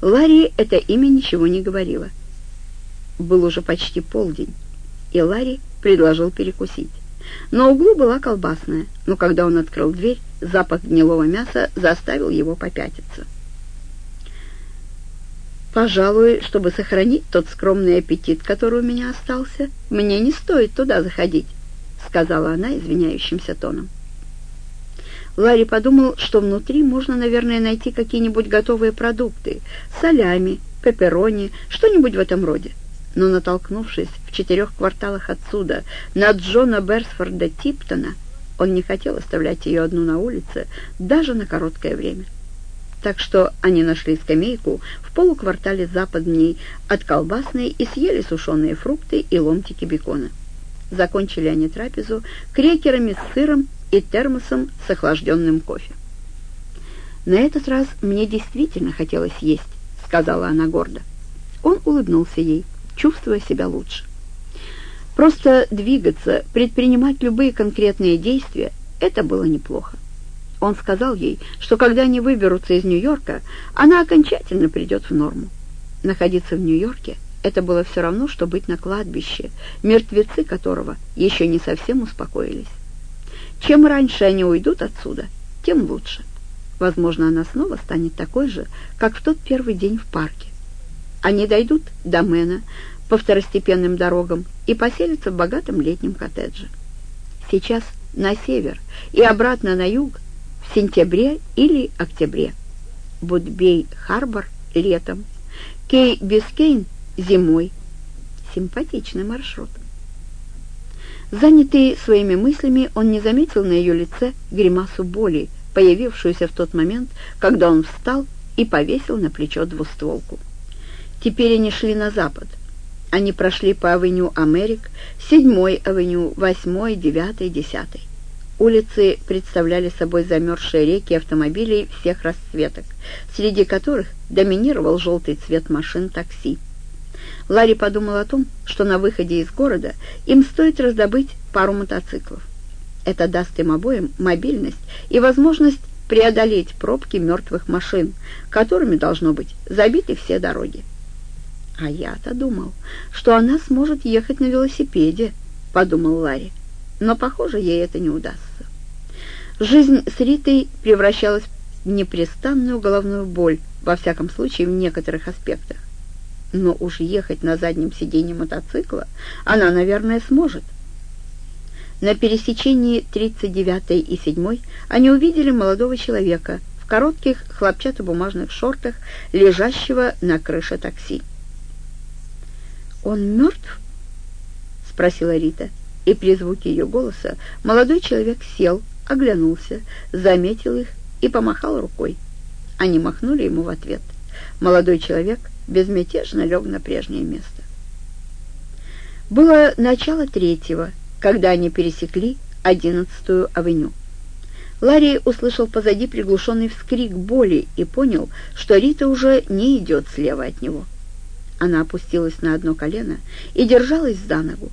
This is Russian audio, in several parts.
Ларри это имя ничего не говорило. Был уже почти полдень, и Ларри предложил перекусить. На углу была колбасная, но когда он открыл дверь, запах гнилого мяса заставил его попятиться. «Пожалуй, чтобы сохранить тот скромный аппетит, который у меня остался, мне не стоит туда заходить», — сказала она извиняющимся тоном. Ларри подумал, что внутри можно, наверное, найти какие-нибудь готовые продукты, солями, пепперони, что-нибудь в этом роде. Но, натолкнувшись в четырех кварталах отсюда на Джона Берсфорда Типтона, он не хотел оставлять ее одну на улице даже на короткое время. Так что они нашли скамейку в полуквартале западней от колбасной и съели сушеные фрукты и ломтики бекона. Закончили они трапезу крекерами с сыром и термосом с охлажденным кофе. «На этот раз мне действительно хотелось есть», — сказала она гордо. Он улыбнулся ей, чувствуя себя лучше. Просто двигаться, предпринимать любые конкретные действия — это было неплохо. Он сказал ей, что когда они выберутся из Нью-Йорка, она окончательно придет в норму. Находиться в Нью-Йорке — это было все равно, что быть на кладбище, мертвецы которого еще не совсем успокоились. Чем раньше они уйдут отсюда, тем лучше. Возможно, она снова станет такой же, как в тот первый день в парке. Они дойдут до Мэна по второстепенным дорогам и поселятся в богатом летнем коттедже. Сейчас на север и обратно на юг в сентябре или октябре. Бутбей-Харбор летом, Кей-Бискейн зимой. Симпатичный маршрут. Занятый своими мыслями, он не заметил на ее лице гримасу боли, появившуюся в тот момент, когда он встал и повесил на плечо двустволку. Теперь они шли на запад. Они прошли по авеню Америк, седьмой авеню, восьмой, девятой, десятой. Улицы представляли собой замерзшие реки автомобилей всех расцветок, среди которых доминировал желтый цвет машин такси. Ларри подумал о том, что на выходе из города им стоит раздобыть пару мотоциклов. Это даст им обоим мобильность и возможность преодолеть пробки мертвых машин, которыми, должно быть, забиты все дороги. «А я-то думал, что она сможет ехать на велосипеде», — подумал Ларри. Но, похоже, ей это не удастся. Жизнь с Ритой превращалась в непрестанную головную боль, во всяком случае, в некоторых аспектах но уж ехать на заднем сиденье мотоцикла она, наверное, сможет. На пересечении 39-й и 7-й они увидели молодого человека в коротких хлопчатобумажных шортах, лежащего на крыше такси. «Он мертв?» — спросила Рита, и при звуке ее голоса молодой человек сел, оглянулся, заметил их и помахал рукой. Они махнули ему в ответ. Молодой человек — безмятежно лег на прежнее место. Было начало третьего, когда они пересекли одиннадцатую авеню. Ларри услышал позади приглушенный вскрик боли и понял, что Рита уже не идет слева от него. Она опустилась на одно колено и держалась за ногу.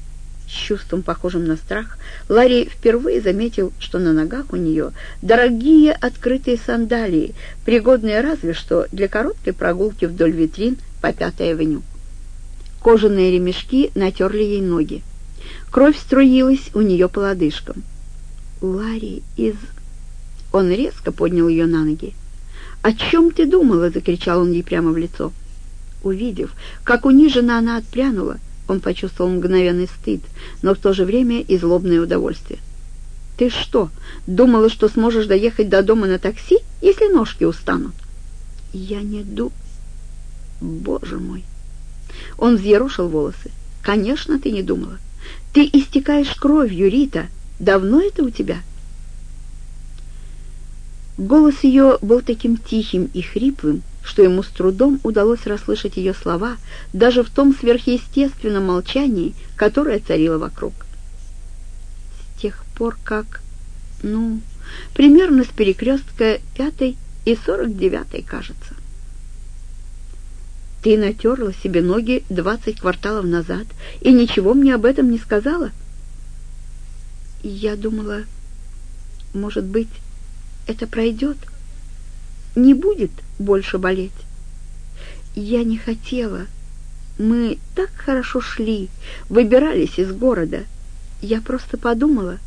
С чувством, похожим на страх, Ларри впервые заметил, что на ногах у нее дорогие открытые сандалии, пригодные разве что для короткой прогулки вдоль витрин по Пятой авеню. Кожаные ремешки натерли ей ноги. Кровь струилась у нее по лодыжкам. «Ларри из...» Он резко поднял ее на ноги. «О чем ты думала?» — закричал он ей прямо в лицо. Увидев, как униженно она отпрянула, он почувствовал мгновенный стыд, но в то же время и злобное удовольствие. «Ты что, думала, что сможешь доехать до дома на такси, если ножки устанут?» «Я не ду...» «Боже мой!» Он взъерушил волосы. «Конечно, ты не думала. Ты истекаешь кровью, Рита. Давно это у тебя?» Голос ее был таким тихим и хриплым, что ему с трудом удалось расслышать ее слова даже в том сверхъестественном молчании, которое царило вокруг. С тех пор как... ну, примерно с перекрестка пятой и сорок девятой, кажется. Ты натерла себе ноги двадцать кварталов назад и ничего мне об этом не сказала? Я думала, может быть, это пройдет, не будет больше болеть. Я не хотела. Мы так хорошо шли, выбирались из города. Я просто подумала,